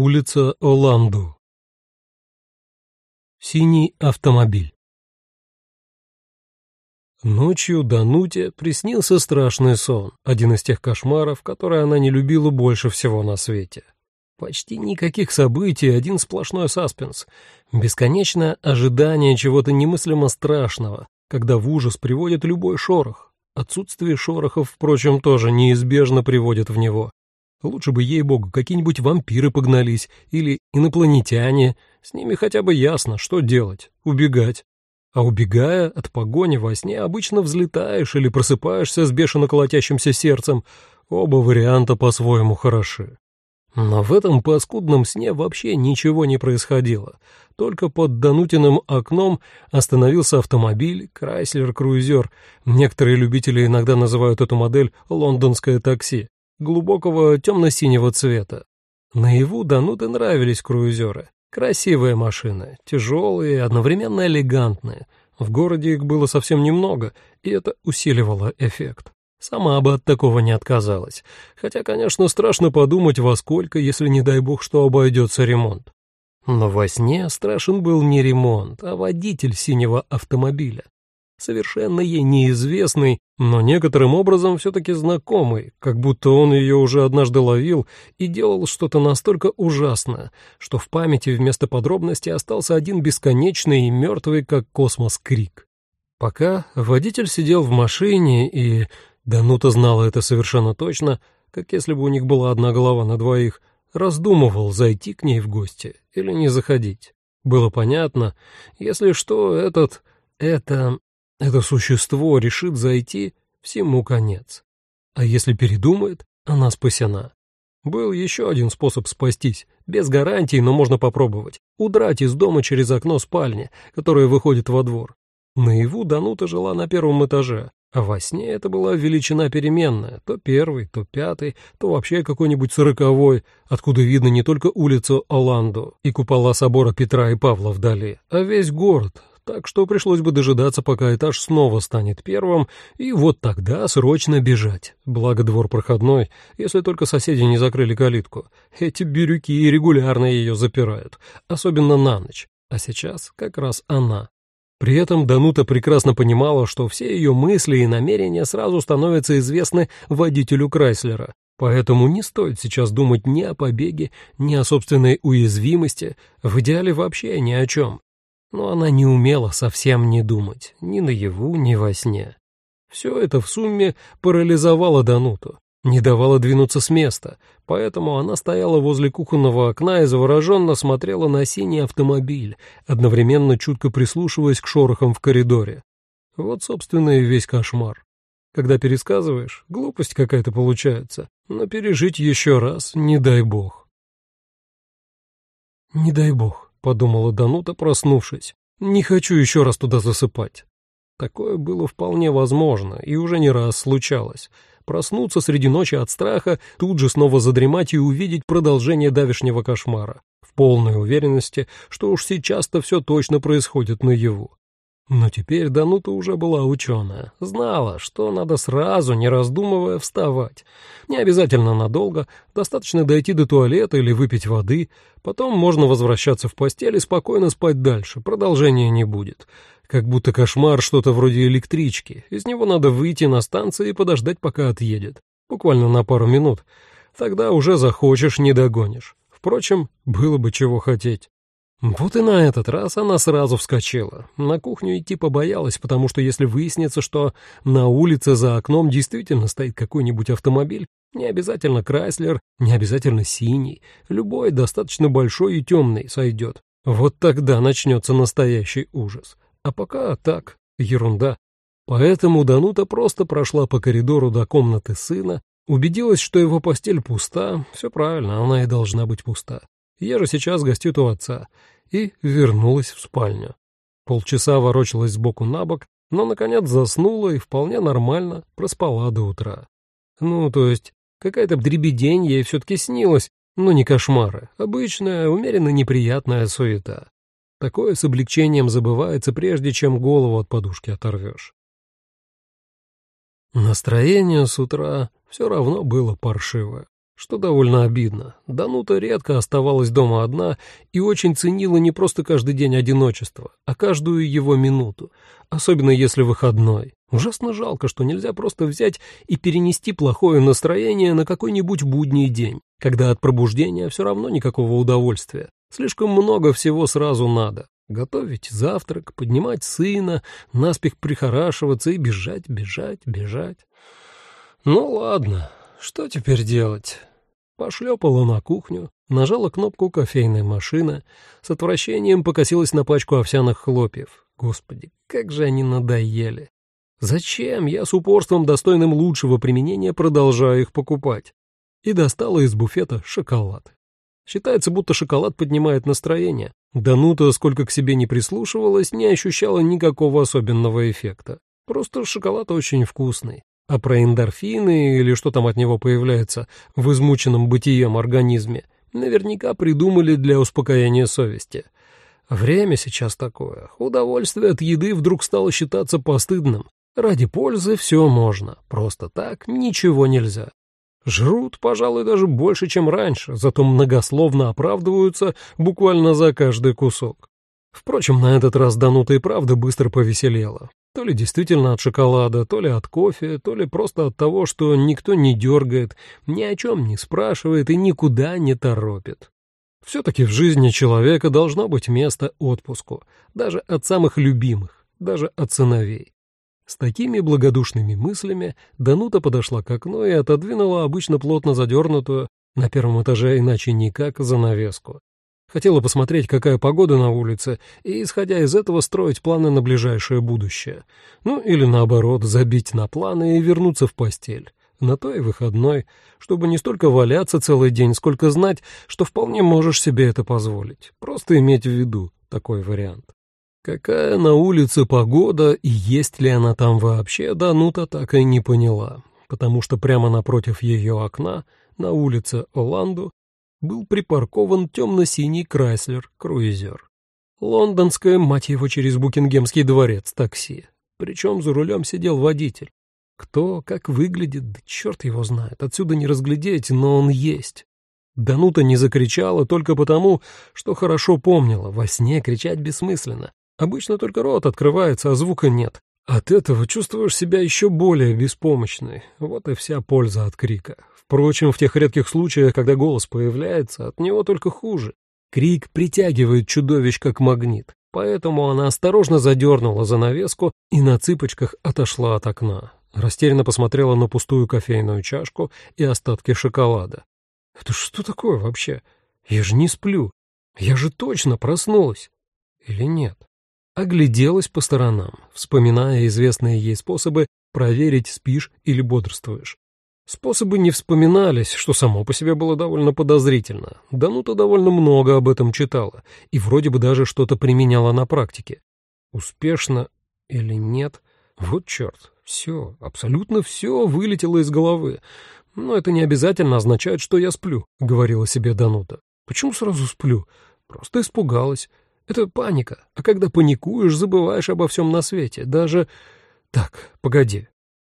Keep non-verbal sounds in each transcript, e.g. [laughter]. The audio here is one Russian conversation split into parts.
Улица Оланду. Синий автомобиль. Ночью Дануте приснился страшный сон, один из тех кошмаров, которые она не любила больше всего на свете. Почти никаких событий, один сплошной саспенс, бесконечное ожидание чего-то немыслимо страшного, когда в ужас приводит любой шорох. Отсутствие шорохов, впрочем, тоже неизбежно приводит в него. Лучше бы, ей-богу, какие-нибудь вампиры погнались или инопланетяне. С ними хотя бы ясно, что делать — убегать. А убегая от погони во сне, обычно взлетаешь или просыпаешься с бешено колотящимся сердцем. Оба варианта по-своему хороши. Но в этом паскудном сне вообще ничего не происходило. Только под Данутиным окном остановился автомобиль Chrysler Cruiser. Некоторые любители иногда называют эту модель «лондонское такси» глубокого темно-синего цвета. Наяву Дануте нравились круизеры. Красивые машины, тяжелые, одновременно элегантные. В городе их было совсем немного, и это усиливало эффект. Сама бы от такого не отказалась. Хотя, конечно, страшно подумать, во сколько, если, не дай бог, что обойдется ремонт. Но во сне страшен был не ремонт, а водитель синего автомобиля совершенно ей неизвестный, но некоторым образом все-таки знакомый, как будто он ее уже однажды ловил и делал что-то настолько ужасное, что в памяти вместо подробностей остался один бесконечный и мертвый, как космос, крик. Пока водитель сидел в машине, и Данута знала это совершенно точно, как если бы у них была одна голова на двоих, раздумывал, зайти к ней в гости или не заходить. Было понятно, если что, этот... это это существо решит зайти, всему конец. А если передумает, она спасена. Был еще один способ спастись, без гарантий, но можно попробовать. Удрать из дома через окно спальни, которое выходит во двор. Наяву Данута жила на первом этаже, а во сне это была величина переменная, то первый, то пятый, то вообще какой-нибудь сороковой, откуда видно не только улицу Оланду и купола собора Петра и Павла вдали, а весь город, так что пришлось бы дожидаться, пока этаж снова станет первым, и вот тогда срочно бежать. Благо двор проходной, если только соседи не закрыли калитку. Эти бирюки регулярно ее запирают, особенно на ночь. А сейчас как раз она. При этом Данута прекрасно понимала, что все ее мысли и намерения сразу становятся известны водителю Крайслера, Поэтому не стоит сейчас думать ни о побеге, ни о собственной уязвимости, в идеале вообще ни о чем но она не умела совсем не думать, ни наяву, ни во сне. Все это в сумме парализовало Дануту, не давало двинуться с места, поэтому она стояла возле кухонного окна и завороженно смотрела на синий автомобиль, одновременно чутко прислушиваясь к шорохам в коридоре. Вот, собственно, и весь кошмар. Когда пересказываешь, глупость какая-то получается, но пережить еще раз не дай бог. Не дай бог. — подумала Данута, проснувшись. «Не хочу еще раз туда засыпать». Такое было вполне возможно и уже не раз случалось. Проснуться среди ночи от страха, тут же снова задремать и увидеть продолжение давешнего кошмара, в полной уверенности, что уж сейчас-то все точно происходит наяву. Но теперь Данута уже была ученая, знала, что надо сразу, не раздумывая, вставать. Не обязательно надолго, достаточно дойти до туалета или выпить воды, потом можно возвращаться в постель и спокойно спать дальше, продолжения не будет. Как будто кошмар что-то вроде электрички, из него надо выйти на станции и подождать, пока отъедет, буквально на пару минут. Тогда уже захочешь, не догонишь. Впрочем, было бы чего хотеть. Вот и на этот раз она сразу вскочила. На кухню идти побоялась, потому что если выяснится, что на улице за окном действительно стоит какой-нибудь автомобиль, не обязательно Крайслер, не обязательно синий, любой достаточно большой и темный сойдет. Вот тогда начнется настоящий ужас. А пока так, ерунда. Поэтому Данута просто прошла по коридору до комнаты сына, убедилась, что его постель пуста, все правильно, она и должна быть пуста. Я же сейчас гостю у отца. И вернулась в спальню. Полчаса ворочалась сбоку на бок, но, наконец, заснула и вполне нормально проспала до утра. Ну, то есть, какая-то дребедень ей все-таки снилась, но не кошмары, обычная, умеренно неприятная суета. Такое с облегчением забывается, прежде чем голову от подушки оторвешь. Настроение с утра все равно было паршивое. Что довольно обидно. Данута редко оставалась дома одна и очень ценила не просто каждый день одиночества, а каждую его минуту, особенно если выходной. Ужасно жалко, что нельзя просто взять и перенести плохое настроение на какой-нибудь будний день, когда от пробуждения все равно никакого удовольствия. Слишком много всего сразу надо. Готовить завтрак, поднимать сына, наспех прихорашиваться и бежать, бежать, бежать. Ну ладно, что теперь делать? Пошлепала на кухню, нажала кнопку кофейной машины, с отвращением покосилась на пачку овсяных хлопьев. Господи, как же они надоели! Зачем я с упорством, достойным лучшего применения, продолжаю их покупать? И достала из буфета шоколад. Считается, будто шоколад поднимает настроение. Данута, сколько к себе не прислушивалась, не ощущала никакого особенного эффекта. Просто шоколад очень вкусный. А про эндорфины или что там от него появляется в измученном бытием организме наверняка придумали для успокоения совести. Время сейчас такое. Удовольствие от еды вдруг стало считаться постыдным. Ради пользы все можно, просто так ничего нельзя. Жрут, пожалуй, даже больше, чем раньше, зато многословно оправдываются буквально за каждый кусок. Впрочем, на этот раз Данута и правда быстро повеселела. То ли действительно от шоколада, то ли от кофе, то ли просто от того, что никто не дергает, ни о чем не спрашивает и никуда не торопит. Все-таки в жизни человека должно быть место отпуску, даже от самых любимых, даже от сыновей. С такими благодушными мыслями Данута подошла к окну и отодвинула обычно плотно задернутую, на первом этаже иначе никак, занавеску. Хотела посмотреть, какая погода на улице, и, исходя из этого, строить планы на ближайшее будущее. Ну, или наоборот, забить на планы и вернуться в постель. На то и выходной, чтобы не столько валяться целый день, сколько знать, что вполне можешь себе это позволить. Просто иметь в виду такой вариант. Какая на улице погода и есть ли она там вообще, Данута так и не поняла, потому что прямо напротив ее окна, на улице Оланду, был припаркован темно-синий Крайслер-круизер. Лондонское, мать его, через Букингемский дворец такси. Причем за рулем сидел водитель. Кто, как выглядит, да черт его знает, отсюда не разглядеть, но он есть. Данута не закричала только потому, что хорошо помнила, во сне кричать бессмысленно. Обычно только рот открывается, а звука нет. От этого чувствуешь себя еще более беспомощной. Вот и вся польза от крика. Впрочем, в тех редких случаях, когда голос появляется, от него только хуже. Крик притягивает чудовищ как магнит, поэтому она осторожно задернула занавеску и на цыпочках отошла от окна. Растерянно посмотрела на пустую кофейную чашку и остатки шоколада. «Это что такое вообще? Я же не сплю. Я же точно проснулась. Или нет?» огляделась по сторонам, вспоминая известные ей способы проверить, спишь или бодрствуешь. Способы не вспоминались, что само по себе было довольно подозрительно. Данута довольно много об этом читала и вроде бы даже что-то применяла на практике. Успешно или нет? Вот черт, все, абсолютно все вылетело из головы. Но это не обязательно означает, что я сплю, — говорила себе Данута. Почему сразу сплю? Просто испугалась. Это паника. А когда паникуешь, забываешь обо всем на свете. Даже... Так, погоди.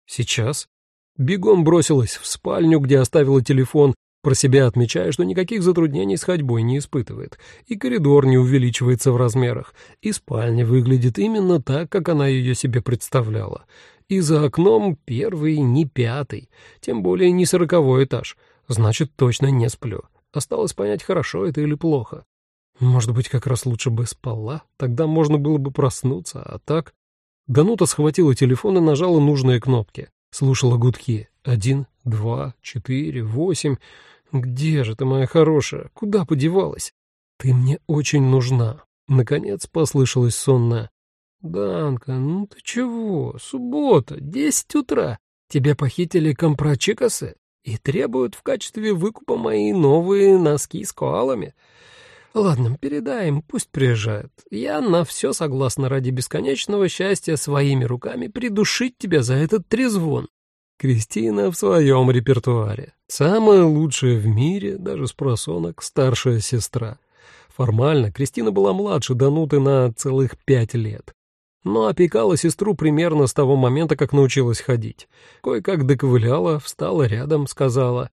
Сейчас? Бегом бросилась в спальню, где оставила телефон, про себя отмечая, что никаких затруднений с ходьбой не испытывает, и коридор не увеличивается в размерах, и спальня выглядит именно так, как она ее себе представляла. И за окном первый, не пятый, тем более не сороковой этаж. Значит, точно не сплю. Осталось понять, хорошо это или плохо. Может быть, как раз лучше бы спала? Тогда можно было бы проснуться, а так... Данута схватила телефон и нажала нужные кнопки. Слушала гудки. Один, два, четыре, восемь. Где же ты, моя хорошая? Куда подевалась? Ты мне очень нужна. Наконец послышалось сонное. «Данка, ну ты чего? Суббота, десять утра. Тебя похитили компрочикосы и требуют в качестве выкупа мои новые носки с коалами. Ладно, передай им, пусть приезжают. Я на все согласна ради бесконечного счастья своими руками придушить тебя за этот трезвон. Кристина в своем репертуаре. Самая лучшая в мире, даже с просонок, старшая сестра. Формально Кристина была младше Дануты на целых пять лет. Но опекала сестру примерно с того момента, как научилась ходить. Кое-как доковыляла, встала рядом, сказала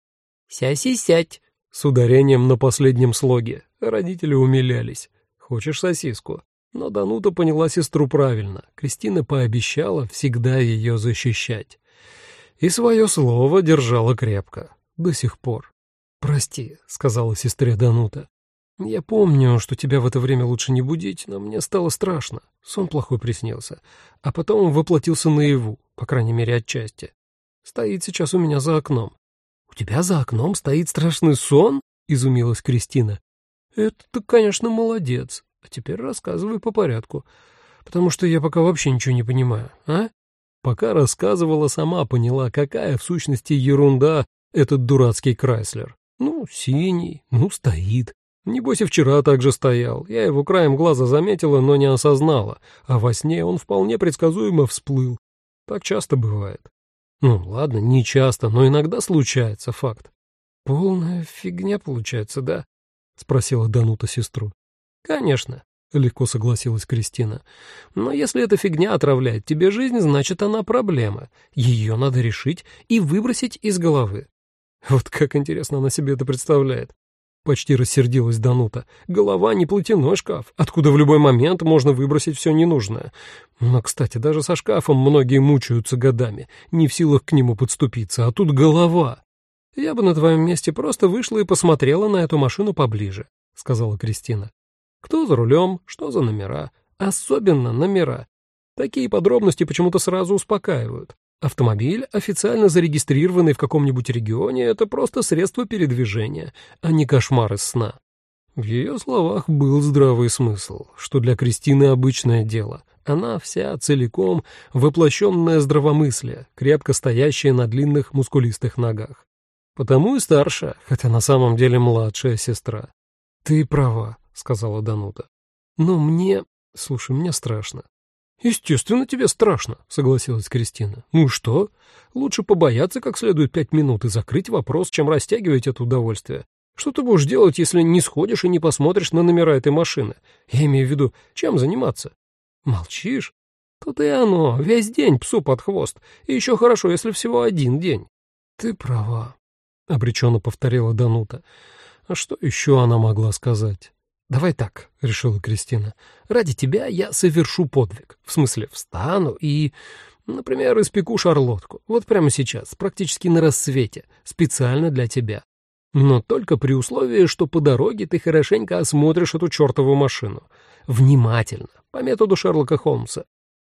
«Ся-си-сядь!» С ударением на последнем слоге. Родители умилялись. «Хочешь сосиску?» Но Данута поняла сестру правильно. Кристина пообещала всегда ее защищать. И свое слово держала крепко. До сих пор. «Прости», — сказала сестре Данута. «Я помню, что тебя в это время лучше не будить, но мне стало страшно. Сон плохой приснился. А потом воплотился наяву, по крайней мере, отчасти. Стоит сейчас у меня за окном. «У тебя за окном стоит страшный сон?» — изумилась Кристина. «Это ты, конечно, молодец. А теперь рассказывай по порядку, потому что я пока вообще ничего не понимаю, а?» Пока рассказывала, сама поняла, какая в сущности ерунда этот дурацкий Крайслер. Ну, синий, ну, стоит. Небось и вчера так же стоял. Я его краем глаза заметила, но не осознала, а во сне он вполне предсказуемо всплыл. Так часто бывает. Ну, ладно, не часто, но иногда случается, факт. Полная фигня получается, да? Спросила Данута сестру. Конечно, легко согласилась Кристина. Но если эта фигня отравляет тебе жизнь, значит, она проблема. Ее надо решить и выбросить из головы. Вот как интересно она себе это представляет. Почти рассердилась Данута. Голова не платяной шкаф, откуда в любой момент можно выбросить все ненужное. Но, кстати, даже со шкафом многие мучаются годами, не в силах к нему подступиться, а тут голова. Я бы на твоем месте просто вышла и посмотрела на эту машину поближе, сказала Кристина. Кто за рулем, что за номера, особенно номера. Такие подробности почему-то сразу успокаивают. Автомобиль, официально зарегистрированный в каком-нибудь регионе, это просто средство передвижения, а не кошмар из сна. В ее словах был здравый смысл, что для Кристины обычное дело. Она вся целиком воплощенное здравомыслие, крепко стоящее на длинных мускулистых ногах. Потому и старшая, хотя на самом деле младшая сестра. «Ты права», — сказала Данута. «Но мне... Слушай, мне страшно. «Естественно, тебе страшно», — согласилась Кристина. «Ну что? Лучше побояться как следует пять минут и закрыть вопрос, чем растягивать это удовольствие. Что ты будешь делать, если не сходишь и не посмотришь на номера этой машины? Я имею в виду, чем заниматься? Молчишь? Тут и оно, весь день псу под хвост. И еще хорошо, если всего один день». «Ты права», — обреченно повторила Данута. А что еще она могла сказать? «Давай так», — решила Кристина. «Ради тебя я совершу подвиг. В смысле, встану и, например, испеку шарлотку. Вот прямо сейчас, практически на рассвете, специально для тебя. Но только при условии, что по дороге ты хорошенько осмотришь эту чертову машину. Внимательно, по методу Шерлока Холмса.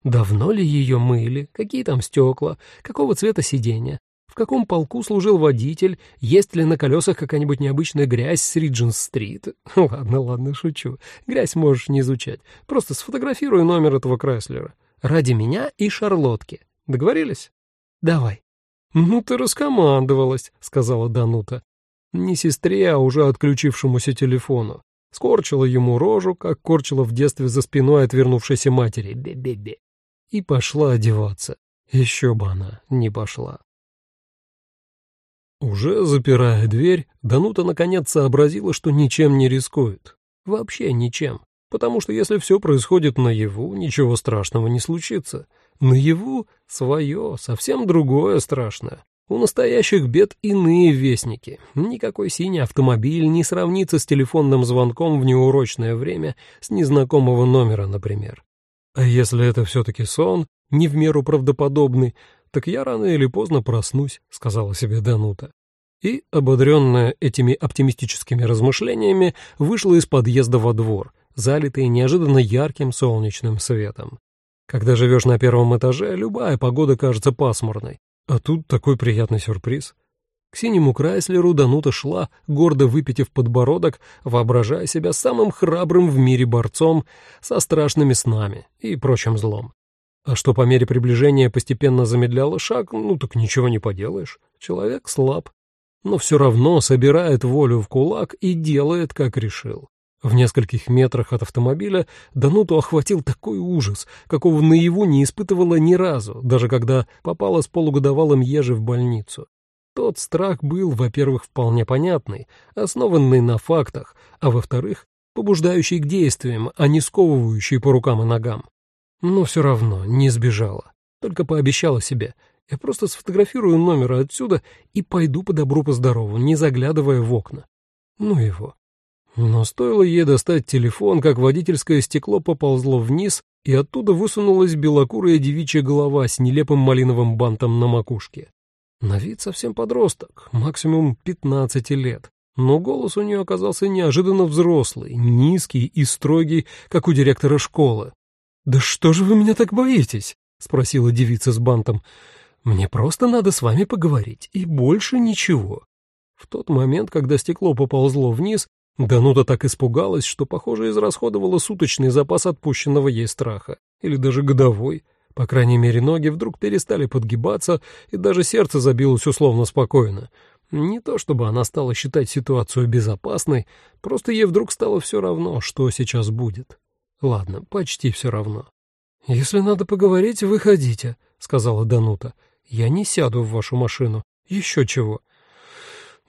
Давно ли ее мыли, какие там стекла, какого цвета сиденья, каком полку служил водитель, есть ли на колесах какая-нибудь необычная грязь с Риджин-стрит. [laughs] Ладно, ладно, шучу. Грязь можешь не изучать. Просто сфотографируй номер этого Крайслера. Ради меня и Шарлотки. Договорились? Давай. Ну ты раскомандовалась, сказала Данута. Не сестре, а уже отключившемуся телефону. Скорчила ему рожу, как корчила в детстве за спиной отвернувшейся матери. Бе-бе-бе. И пошла одеваться. Еще бы она не пошла. Уже запирая дверь, Данута наконец сообразила, что ничем не рискует. Вообще ничем. Потому что если все происходит наяву, ничего страшного не случится. Наяву свое, совсем другое страшное. У настоящих бед иные вестники. Никакой синий автомобиль не сравнится с телефонным звонком в неурочное время с незнакомого номера, например. А если это все-таки сон, не в меру правдоподобный, так я рано или поздно проснусь», — сказала себе Данута. И, ободренная этими оптимистическими размышлениями, вышла из подъезда во двор, залитый неожиданно ярким солнечным светом. Когда живешь на первом этаже, любая погода кажется пасмурной. А тут такой приятный сюрприз. К синему Крайслеру Данута шла, гордо выпитив подбородок, воображая себя самым храбрым в мире борцом со страшными снами и прочим злом. А что по мере приближения постепенно замедляло шаг, ну так ничего не поделаешь. Человек слаб, но все равно собирает волю в кулак и делает, как решил. В нескольких метрах от автомобиля Дануту охватил такой ужас, какого наяву не испытывала ни разу, даже когда попала с полугодовалым еже в больницу. Тот страх был, во-первых, вполне понятный, основанный на фактах, а во-вторых, побуждающий к действиям, а не сковывающий по рукам и ногам. Но все равно не сбежала. Только пообещала себе. Я просто сфотографирую номер отсюда и пойду по добру по здорову, не заглядывая в окна. Ну его. Но стоило ей достать телефон, как водительское стекло поползло вниз, и оттуда высунулась белокурая девичья голова с нелепым малиновым бантом на макушке. На вид совсем подросток, максимум 15 лет, но голос у нее оказался неожиданно взрослый, низкий и строгий, как у директора школы. «Да что же вы меня так боитесь?» — спросила девица с бантом. «Мне просто надо с вами поговорить, и больше ничего». В тот момент, когда стекло поползло вниз, Данута так испугалась, что, похоже, израсходовала суточный запас отпущенного ей страха, или даже годовой. По крайней мере, ноги вдруг перестали подгибаться, и даже сердце забилось условно спокойно. Не то чтобы она стала считать ситуацию безопасной, просто ей вдруг стало все равно, что сейчас будет. Ладно, почти все равно. «Если надо поговорить, выходите», — сказала Данута. «Я не сяду в вашу машину. Еще чего».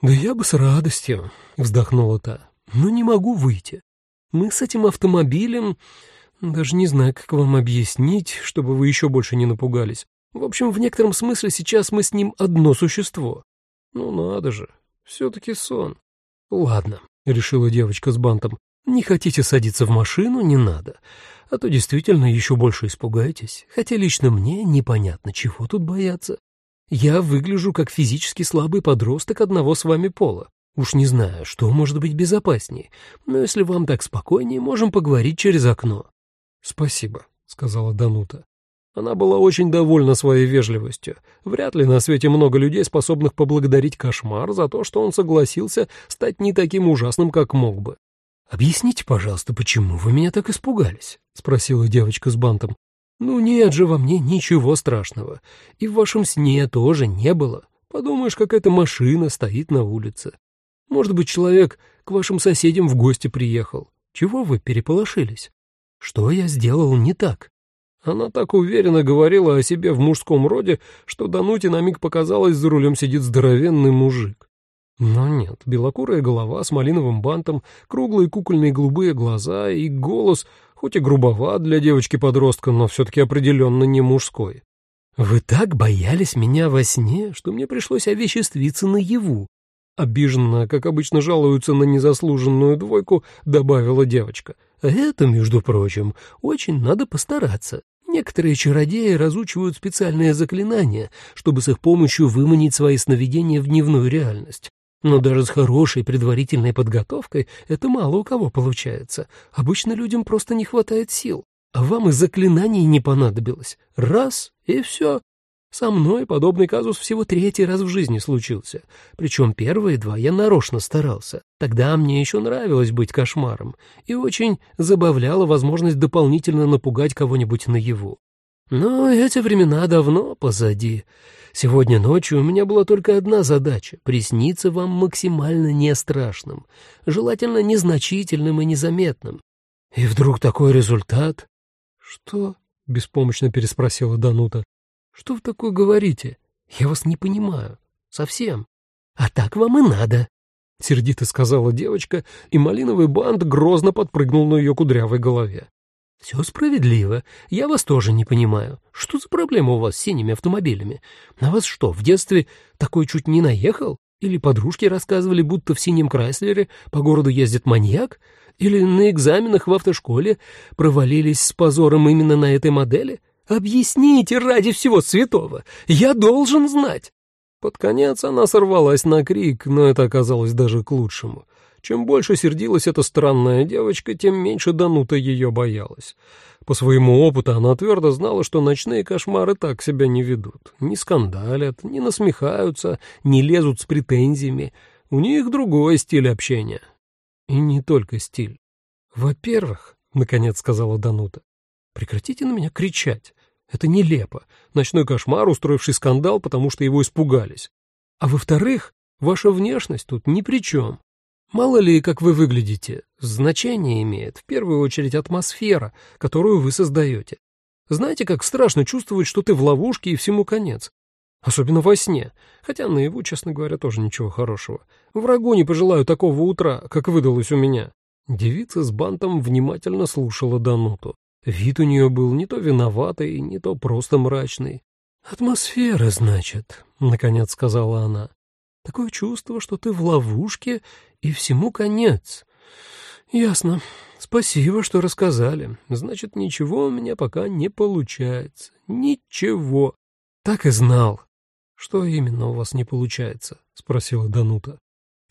«Да я бы с радостью», — вздохнула та. «Но не могу выйти. Мы с этим автомобилем... Даже не знаю, как вам объяснить, чтобы вы еще больше не напугались. В общем, в некотором смысле сейчас мы с ним одно существо. Ну надо же, все-таки сон. Ладно, решила девочка с бантом. Не хотите садиться в машину, не надо. А то действительно еще больше испугаетесь. Хотя лично мне непонятно, чего тут бояться. Я выгляжу как физически слабый подросток одного с вами пола. Уж не знаю, что может быть безопаснее, но если вам так спокойнее, можем поговорить через окно. «Спасибо», — сказала Данута. Она была очень довольна своей вежливостью. Вряд ли на свете много людей, способных поблагодарить кошмар за то, что он согласился стать не таким ужасным, как мог бы. «Объясните, пожалуйста, почему вы меня так испугались?» — спросила девочка с бантом. «Ну нет же во мне ничего страшного. И в вашем сне тоже не было. Подумаешь, какая-то машина стоит на улице. Может быть, человек к вашим соседям в гости приехал. Чего вы переполошились?» Что я сделал не так? Она так уверенно говорила о себе в мужском роде, что Дануте на миг показалось, за рулем сидит здоровенный мужик. Но нет, белокурая голова с малиновым бантом, круглые кукольные голубые глаза и голос, хоть и грубоват для девочки-подростка, но все-таки определенно не мужской. «Вы так боялись меня во сне, что мне пришлось овеществиться наяву», обиженно, как обычно жалуются на незаслуженную двойку, добавила девочка — это, между прочим, очень надо постараться. Некоторые чародеи разучивают специальные заклинания, чтобы с их помощью выманить свои сновидения в дневную реальность. Но даже с хорошей предварительной подготовкой это мало у кого получается. Обычно людям просто не хватает сил. А вам и заклинаний не понадобилось. Раз — и все. Со мной подобный казус всего третий раз в жизни случился. Причем первые два я нарочно старался. Тогда мне еще нравилось быть кошмаром. И очень забавляла возможность дополнительно напугать кого-нибудь наяву. Но эти времена давно позади. Сегодня ночью у меня была только одна задача — присниться вам максимально не страшным, желательно незначительным и незаметным. И вдруг такой результат. — Что? — беспомощно переспросила Данута. Что вы такое говорите? Я вас не понимаю. Совсем. А так вам и надо. Сердито сказала девочка, и малиновый бант грозно подпрыгнул на ее кудрявой голове. «Все справедливо. Я вас тоже не понимаю. Что за проблема у вас с синими автомобилями? На вас что, в детстве такой чуть не наехал? Или подружки рассказывали, будто в синем Крайслере по городу ездит маньяк? Или на экзаменах в автошколе провалились с позором именно на этой модели? Объясните ради всего святого! Я должен знать!» Под конец она сорвалась на крик, но это оказалось даже к лучшему. Чем больше сердилась эта странная девочка, тем меньше Данута ее боялась. По своему опыту она твердо знала, что ночные кошмары так себя не ведут. Не скандалят, не насмехаются, не лезут с претензиями. У них другой стиль общения. И не только стиль. «Во-первых, — наконец сказала Данута, — прекратите на меня кричать. Это нелепо. Ночной кошмар, устроивший скандал, потому что его испугались. А во-вторых, ваша внешность тут ни при чем. Мало ли, как вы выглядите, значение имеет в первую очередь атмосфера, которую вы создаете. Знаете, как страшно чувствовать, что ты в ловушке и всему конец? Особенно во сне. Хотя наяву, честно говоря, тоже ничего хорошего. Врагу не пожелаю такого утра, как выдалось у меня. Девица с бантом внимательно слушала Дануту. Вид у нее был не то виноватый, не то просто мрачный. «Атмосфера, значит», — наконец сказала она. «Такое чувство, что ты в ловушке, и всему конец. Ясно. Спасибо, что рассказали. Значит, ничего у меня пока не получается. Ничего. Так и знал. Что именно у вас не получается? Спросила Данута.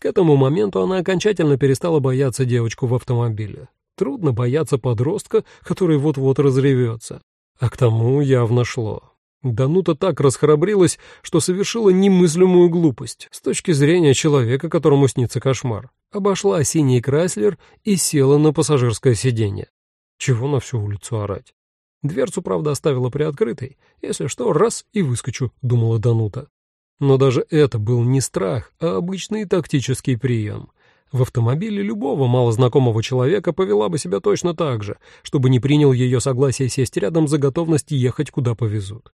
К этому моменту она окончательно перестала бояться девочку в автомобиле. Трудно бояться подростка, который вот-вот разревется. А к тому явно шло. Данута так расхрабрилась, что совершила немыслимую глупость с точки зрения человека, которому снится кошмар. Обошла синий Крайслер и села на пассажирское сиденье. Чего на всю улицу орать? Дверцу, правда, оставила приоткрытой. Если что, раз и выскочу, думала Данута. Но даже это был не страх, а обычный тактический прием. В автомобиле любого малознакомого человека повела бы себя точно так же, чтобы не принял ее согласие сесть рядом за готовность ехать, куда повезут.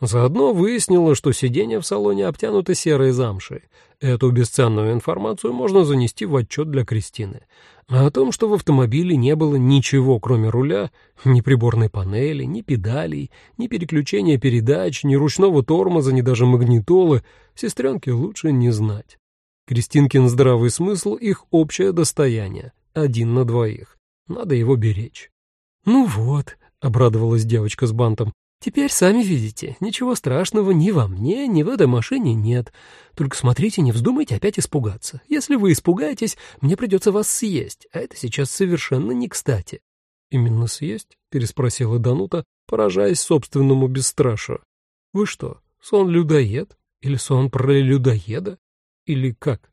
Заодно выяснила, что сиденья в салоне обтянуты серой замшей. Эту бесценную информацию можно занести в отчет для Кристины. А о том, что в автомобиле не было ничего, кроме руля, ни приборной панели, ни педалей, ни переключения передач, ни ручного тормоза, ни даже магнитолы, сестренке лучше не знать. Кристинкин здравый смысл — их общее достояние, один на двоих. Надо его беречь. «Ну вот», — обрадовалась девочка с бантом, Теперь сами видите, ничего страшного ни во мне, ни в этой машине нет. Только смотрите, не вздумайте опять испугаться. Если вы испугаетесь, мне придется вас съесть, а это сейчас совершенно не кстати». «Именно съесть?» — переспросила Данута, поражаясь собственному бесстрашию. «Вы что, сон-людоед? Или сон про людоеда? Или как?»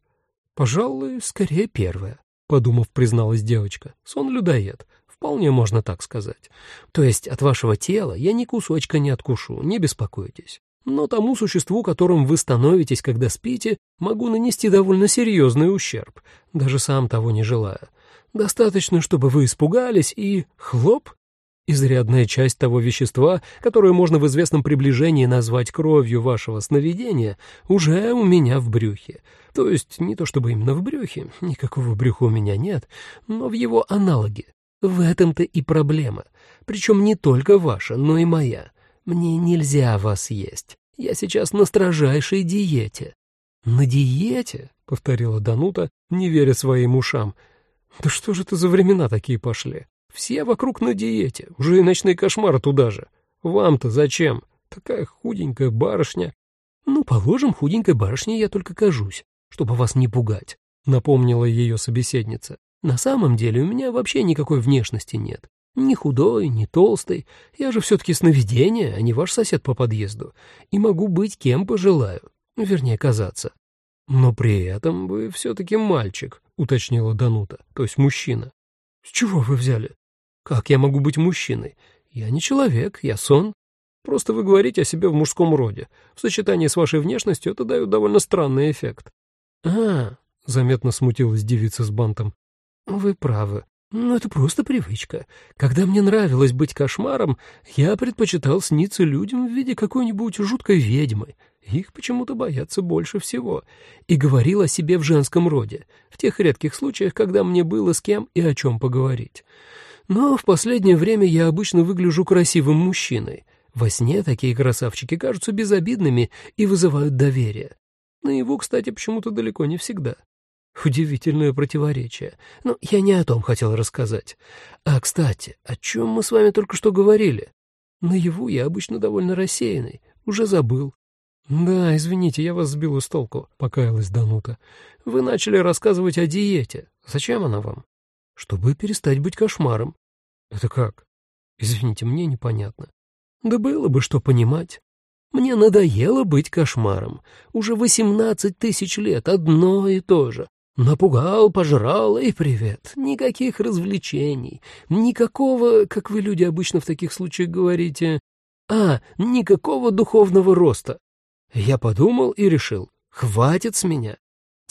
«Пожалуй, скорее первое», — подумав, призналась девочка. «Сон-людоед. Вполне можно так сказать. То есть от вашего тела я ни кусочка не откушу, не беспокойтесь. Но тому существу, которым вы становитесь, когда спите, могу нанести довольно серьезный ущерб, даже сам того не желая. Достаточно, чтобы вы испугались и... хлоп! Изрядная часть того вещества, которое можно в известном приближении назвать кровью вашего сновидения, уже у меня в брюхе. То есть не то чтобы именно в брюхе, никакого брюха у меня нет, но в его аналоге, в этом-то и проблема. Причем не только ваша, но и моя. Мне нельзя вас есть. Я сейчас на строжайшей диете». «На диете?» — повторила Данута, не веря своим ушам. «Да что же это за времена такие пошли? Все вокруг на диете, уже и ночные кошмары туда же. Вам-то зачем? Такая худенькая барышня». «Ну, положим, худенькой барышней я только кажусь, чтобы вас не пугать», — напомнила ее собеседница. На самом деле у меня вообще никакой внешности нет. Ни худой, ни толстый. Я же все-таки сновидение, а не ваш сосед по подъезду. И могу быть кем пожелаю. Вернее, казаться. Но при этом вы все-таки мальчик, уточнила Данута, то есть мужчина. С чего вы взяли? Как я могу быть мужчиной? Я не человек, я сон. Просто вы говорите о себе в мужском роде. В сочетании с вашей внешностью это дает довольно странный эффект. А, заметно смутилась девица с бантом. «Вы правы. Но это просто привычка. Когда мне нравилось быть кошмаром, я предпочитал сниться людям в виде какой-нибудь жуткой ведьмы. Их почему-то боятся больше всего. И говорил о себе в женском роде, в тех редких случаях, когда мне было с кем и о чем поговорить. Но в последнее время я обычно выгляжу красивым мужчиной. Во сне такие красавчики кажутся безобидными и вызывают доверие. Наяву, кстати, почему-то далеко не всегда. Удивительное противоречие. Но я не о том хотел рассказать. А, кстати, о чем мы с вами только что говорили? Наяву я обычно довольно рассеянный, уже забыл. «Да, извините, я вас сбил с толку», — покаялась Данута. «Вы начали рассказывать о диете. Зачем она вам?» «Чтобы перестать быть кошмаром». «Это как?» «Извините, мне непонятно». «Да было бы что понимать. Мне надоело быть кошмаром. Уже восемнадцать тысяч лет одно и то же. Напугал, пожрал и привет. Никаких развлечений. Никакого, как вы люди обычно в таких случаях говорите, а, никакого духовного роста. Я подумал и решил, хватит с меня.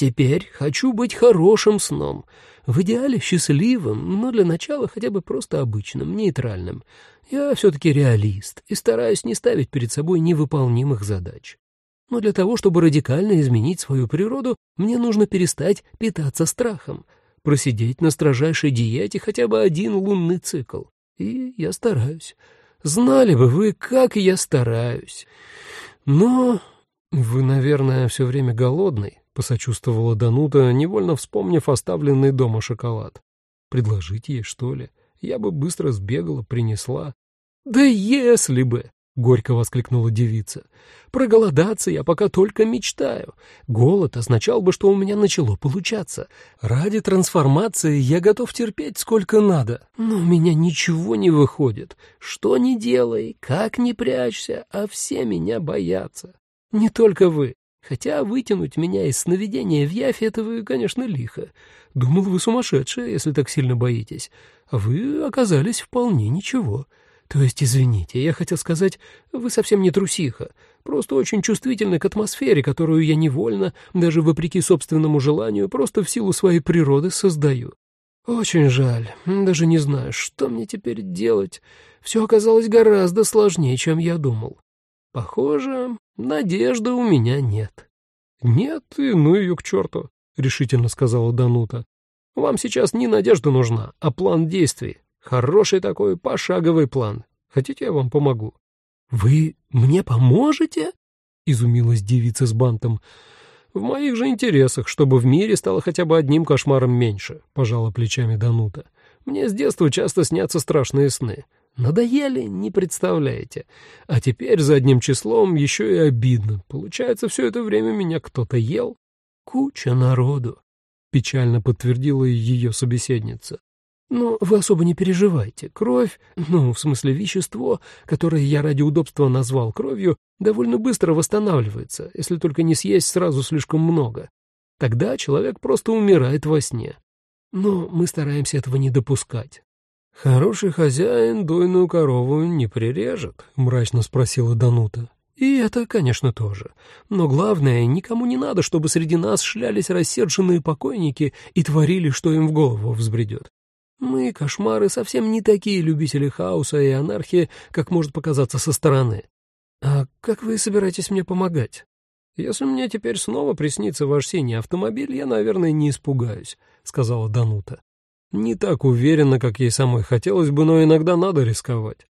Теперь хочу быть хорошим сном, в идеале счастливым, но для начала хотя бы просто обычным, нейтральным. Я все-таки реалист и стараюсь не ставить перед собой невыполнимых задач. Но для того, чтобы радикально изменить свою природу, мне нужно перестать питаться страхом, просидеть на строжайшей диете хотя бы один лунный цикл. И я стараюсь. Знали бы вы, как я стараюсь. Но вы, наверное, все время голодный, — посочувствовала Данута, невольно вспомнив оставленный дома шоколад. Предложить ей, что ли? Я бы быстро сбегала, принесла. Да если бы! — горько воскликнула девица. «Проголодаться я пока только мечтаю. Голод означал бы, что у меня начало получаться. Ради трансформации я готов терпеть сколько надо, но у меня ничего не выходит. Что ни делай, как ни прячься, а все меня боятся. Не только вы. Хотя вытянуть меня из сновидения в явь — это вы, конечно, лихо. Думал, вы сумасшедшая, если так сильно боитесь. А вы оказались вполне ничего». То есть, извините, я хотел сказать, вы совсем не трусиха, просто очень чувствительны к атмосфере, которую я невольно, даже вопреки собственному желанию, просто в силу своей природы создаю. Очень жаль, даже не знаю, что мне теперь делать. Все оказалось гораздо сложнее, чем я думал. Похоже, надежды у меня нет. Нет, и ну ее к черту, — решительно сказала Данута. Вам сейчас не надежда нужна, а план действий. Хороший такой пошаговый план. Хотите, я вам помогу?» «Вы мне поможете?» — изумилась девица с бантом. «В моих же интересах, чтобы в мире стало хотя бы одним кошмаром меньше», — пожала плечами Данута. «Мне с детства часто снятся страшные сны. Надоели, не представляете. А теперь задним числом еще и обидно. Получается, все это время меня кто-то ел. Куча народу», — печально подтвердила ее собеседница. Но вы особо не переживайте. Кровь, ну, в смысле вещество, которое я ради удобства назвал кровью, довольно быстро восстанавливается, если только не съесть сразу слишком много. Тогда человек просто умирает во сне. Но мы стараемся этого не допускать. «Хороший хозяин дойную корову не прирежет», — мрачно спросила Данута. «И это, конечно, тоже. Но главное, никому не надо, чтобы среди нас шлялись рассерженные покойники и творили, что им в голову взбредет. Мы, кошмары, совсем не такие любители хаоса и анархии, как может показаться со стороны. А как вы собираетесь мне помогать? Если мне теперь снова приснится ваш синий автомобиль, я, наверное, не испугаюсь, — сказала Данута. Не так уверенно, как ей самой хотелось бы, но иногда надо рисковать.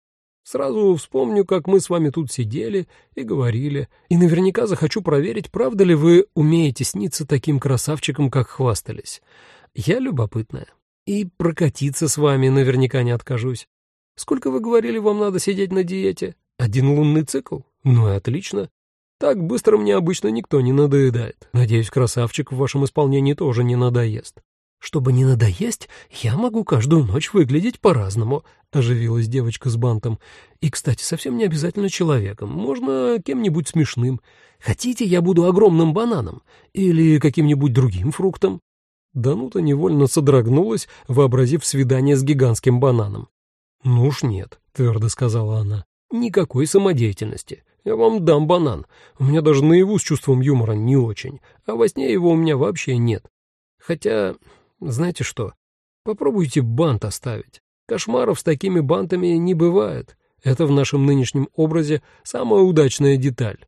Сразу вспомню, как мы с вами тут сидели и говорили, и наверняка захочу проверить, правда ли вы умеете сниться таким красавчиком, как хвастались. Я любопытная. И прокатиться с вами наверняка не откажусь. Сколько вы говорили, вам надо сидеть на диете? Один лунный цикл? Ну и отлично. Так быстро мне обычно никто не надоедает. Надеюсь, красавчик в вашем исполнении тоже не надоест. Чтобы не надоесть, я могу каждую ночь выглядеть по-разному, оживилась девочка с бантом. И, кстати, совсем не обязательно человеком, можно кем-нибудь смешным. Хотите, я буду огромным бананом или каким-нибудь другим фруктом? Данута невольно содрогнулась, вообразив свидание с гигантским бананом. «Ну уж нет», — твердо сказала она. «Никакой самодеятельности. Я вам дам банан. У меня даже наяву с чувством юмора не очень, а во сне его у меня вообще нет. Хотя, знаете что, попробуйте бант оставить. Кошмаров с такими бантами не бывает. Это в нашем нынешнем образе самая удачная деталь».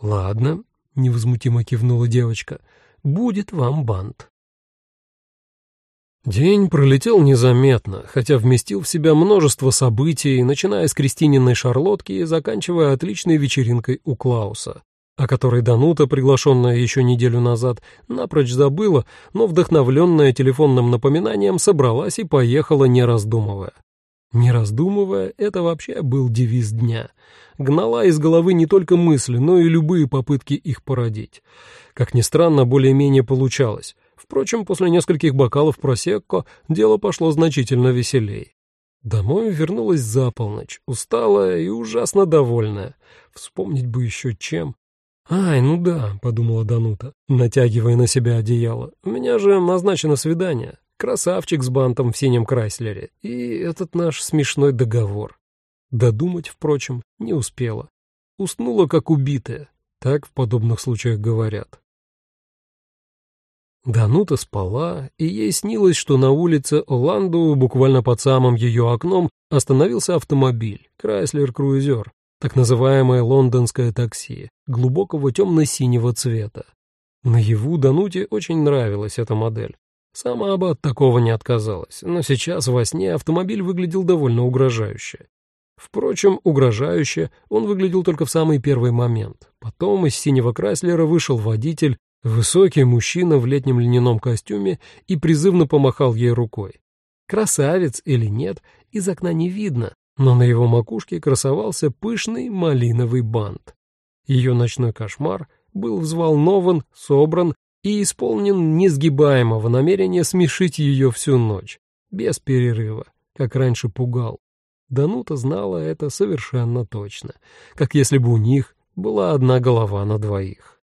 «Ладно», — невозмутимо кивнула девочка, — «будет вам бант». День пролетел незаметно, хотя вместил в себя множество событий, начиная с Кристининой шарлотки и заканчивая отличной вечеринкой у Клауса, о которой Данута, приглашенная еще неделю назад, напрочь забыла, но вдохновленная телефонным напоминанием собралась и поехала, не раздумывая. Не раздумывая, это вообще был девиз дня. Гнала из головы не только мысли, но и любые попытки их породить. Как ни странно, более-менее получалось. Впрочем, после нескольких бокалов просекко дело пошло значительно веселей. Домой вернулась за полночь, усталая и ужасно довольная. Вспомнить бы еще чем. «Ай, ну да», — подумала Данута, натягивая на себя одеяло. «У меня же назначено свидание. Красавчик с бантом в синем Крайслере. И этот наш смешной договор». Додумать, впрочем, не успела. Уснула, как убитая. Так в подобных случаях говорят. Данута спала, и ей снилось, что на улице Оланду, буквально под самым ее окном, остановился автомобиль, Крайслер Круизер, так называемое лондонское такси, глубокого темно-синего цвета. Наяву Дануте очень нравилась эта модель. Сама бы от такого не отказалась, но сейчас во сне автомобиль выглядел довольно угрожающе. Впрочем, угрожающе он выглядел только в самый первый момент. Потом из синего Крайслера вышел водитель, высокий мужчина в летнем льняном костюме и призывно помахал ей рукой. Красавец или нет, из окна не видно, но на его макушке красовался пышный малиновый бант. Ее ночной кошмар был взволнован, собран и исполнен несгибаемого намерения смешить ее всю ночь, без перерыва, как раньше пугал. Данута знала это совершенно точно, как если бы у них была одна голова на двоих.